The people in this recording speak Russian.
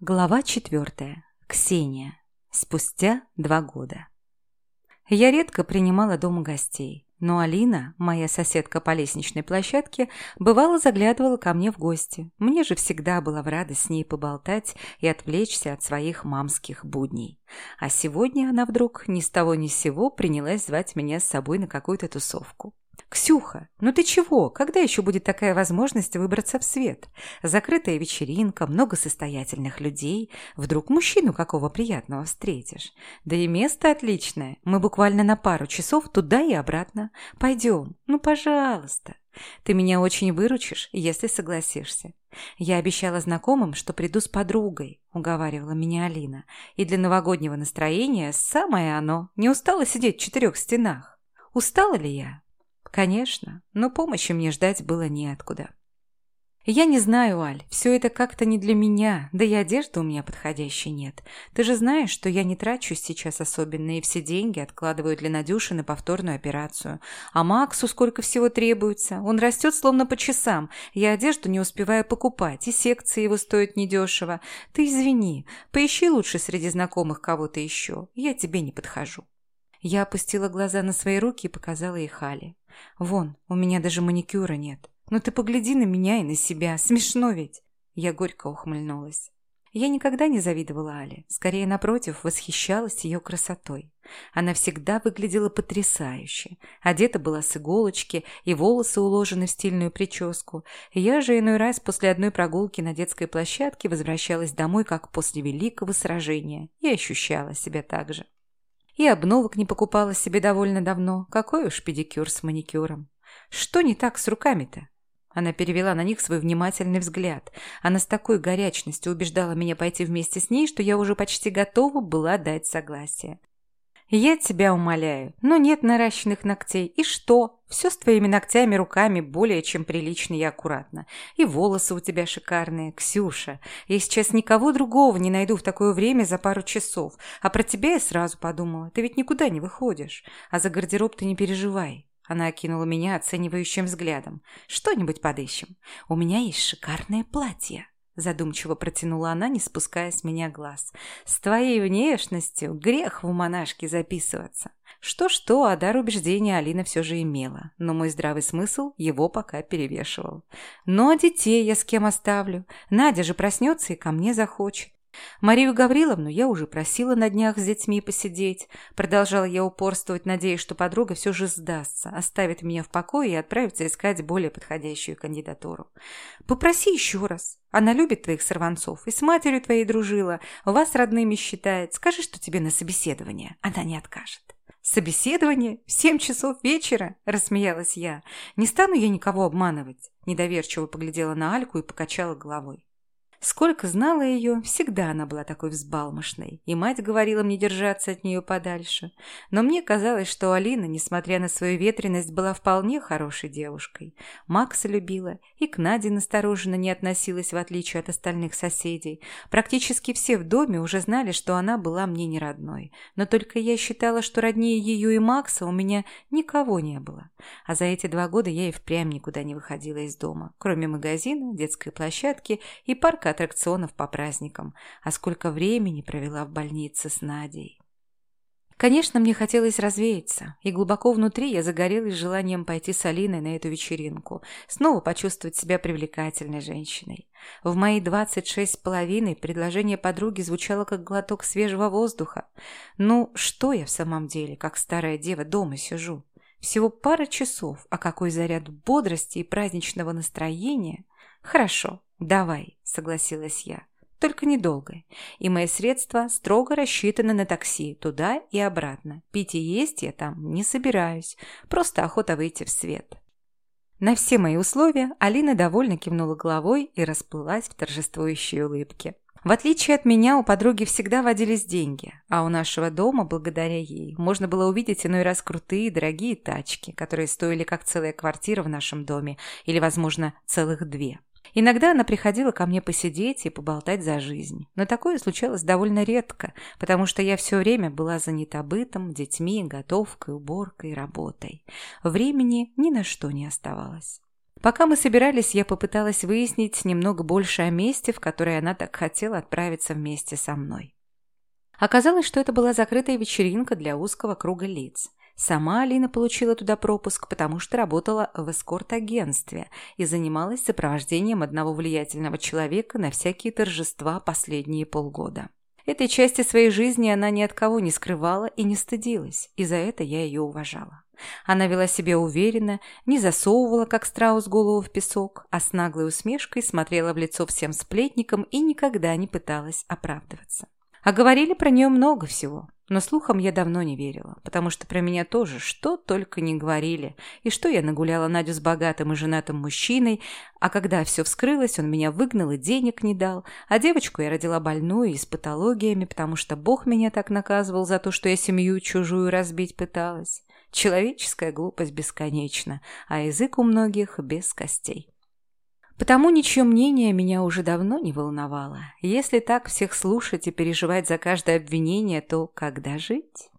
Глава четвертая. Ксения. Спустя два года. Я редко принимала дома гостей, но Алина, моя соседка по лестничной площадке, бывало заглядывала ко мне в гости. Мне же всегда было в радость с ней поболтать и отвлечься от своих мамских будней. А сегодня она вдруг ни с того ни с сего принялась звать меня с собой на какую-то тусовку. «Ксюха, ну ты чего? Когда еще будет такая возможность выбраться в свет? Закрытая вечеринка, много состоятельных людей. Вдруг мужчину какого приятного встретишь? Да и место отличное. Мы буквально на пару часов туда и обратно. Пойдем, ну пожалуйста. Ты меня очень выручишь, если согласишься. Я обещала знакомым, что приду с подругой, уговаривала меня Алина. И для новогоднего настроения самое оно. Не устала сидеть в четырех стенах. Устала ли я? Конечно, но помощи мне ждать было неоткуда. Я не знаю, Аль, все это как-то не для меня, да и одежды у меня подходящей нет. Ты же знаешь, что я не трачусь сейчас особенно, и все деньги откладываю для Надюши на повторную операцию. А Максу сколько всего требуется. Он растет словно по часам. Я одежду не успеваю покупать, и секции его стоят недешево. Ты извини, поищи лучше среди знакомых кого-то еще. Я тебе не подхожу. Я опустила глаза на свои руки и показала их Али. Вон, у меня даже маникюра нет. Ну ты погляди на меня и на себя. Смешно ведь. Я горько ухмыльнулась. Я никогда не завидовала Але. Скорее, напротив, восхищалась ее красотой. Она всегда выглядела потрясающе. Одета была с иголочки, и волосы уложены в стильную прическу. Я же иной раз после одной прогулки на детской площадке возвращалась домой, как после великого сражения, и ощущала себя так же. И обновок не покупала себе довольно давно. Какой уж педикюр с маникюром. Что не так с руками-то? Она перевела на них свой внимательный взгляд. Она с такой горячностью убеждала меня пойти вместе с ней, что я уже почти готова была дать согласие. «Я тебя умоляю, но нет наращенных ногтей. И что? Все с твоими ногтями, руками более чем прилично и аккуратно. И волосы у тебя шикарные. Ксюша, я сейчас никого другого не найду в такое время за пару часов. А про тебя я сразу подумала. Ты ведь никуда не выходишь. А за гардероб ты не переживай». Она окинула меня оценивающим взглядом. «Что-нибудь подыщем. У меня есть шикарное платье». Задумчиво протянула она, не спуская с меня глаз. «С твоей внешностью грех в монашке записываться». Что-что, а дар убеждения Алина все же имела, но мой здравый смысл его пока перевешивал. «Ну а детей я с кем оставлю? Надя же проснется и ко мне захочет. Марию Гавриловну я уже просила на днях с детьми посидеть. Продолжала я упорствовать, надеясь, что подруга все же сдастся, оставит меня в покое и отправится искать более подходящую кандидатуру. Попроси еще раз. Она любит твоих сорванцов и с матерью твоей дружила, вас родными считает. Скажи, что тебе на собеседование. Она не откажет. «Собеседование? В семь часов вечера?» – рассмеялась я. «Не стану я никого обманывать». Недоверчиво поглядела на Альку и покачала головой. Сколько знала ее, всегда она была такой взбалмошной, и мать говорила мне держаться от нее подальше. Но мне казалось, что Алина, несмотря на свою ветренность, была вполне хорошей девушкой. Макса любила, и к Наде настороженно не относилась, в отличие от остальных соседей. Практически все в доме уже знали, что она была мне не родной. Но только я считала, что роднее ее и Макса у меня никого не было. А за эти два года я и впрямь никуда не выходила из дома, кроме магазина, детской площадки и парка аттракционов по праздникам, а сколько времени провела в больнице с Надей. Конечно, мне хотелось развеяться, и глубоко внутри я загорелась желанием пойти с Алиной на эту вечеринку, снова почувствовать себя привлекательной женщиной. В мои двадцать шесть с половиной предложение подруги звучало как глоток свежего воздуха. Ну, что я в самом деле, как старая дева, дома сижу? Всего пара часов, а какой заряд бодрости и праздничного настроения. Хорошо, «Давай», — согласилась я. «Только недолго. И мои средства строго рассчитаны на такси туда и обратно. Пить и есть я там не собираюсь. Просто охота выйти в свет». На все мои условия Алина довольно кивнула головой и расплылась в торжествующей улыбке. В отличие от меня, у подруги всегда водились деньги, а у нашего дома, благодаря ей, можно было увидеть иной раз крутые дорогие тачки, которые стоили как целая квартира в нашем доме, или, возможно, целых две. Иногда она приходила ко мне посидеть и поболтать за жизнь. Но такое случалось довольно редко, потому что я все время была занята бытом, детьми, готовкой, уборкой, работой. Времени ни на что не оставалось. Пока мы собирались, я попыталась выяснить немного больше о месте, в которое она так хотела отправиться вместе со мной. Оказалось, что это была закрытая вечеринка для узкого круга лиц. Сама Алина получила туда пропуск, потому что работала в эскорт-агентстве и занималась сопровождением одного влиятельного человека на всякие торжества последние полгода. Этой части своей жизни она ни от кого не скрывала и не стыдилась, и за это я ее уважала. Она вела себя уверенно, не засовывала, как страус, голову в песок, а с наглой усмешкой смотрела в лицо всем сплетникам и никогда не пыталась оправдываться. А говорили про нее много всего, но слухам я давно не верила, потому что про меня тоже что только не говорили, и что я нагуляла Надю с богатым и женатым мужчиной, а когда все вскрылось, он меня выгнал и денег не дал, а девочку я родила больную и с патологиями, потому что Бог меня так наказывал за то, что я семью чужую разбить пыталась. Человеческая глупость бесконечна, а язык у многих без костей. Потому ничье мнение меня уже давно не волновало. Если так всех слушать и переживать за каждое обвинение, то когда жить?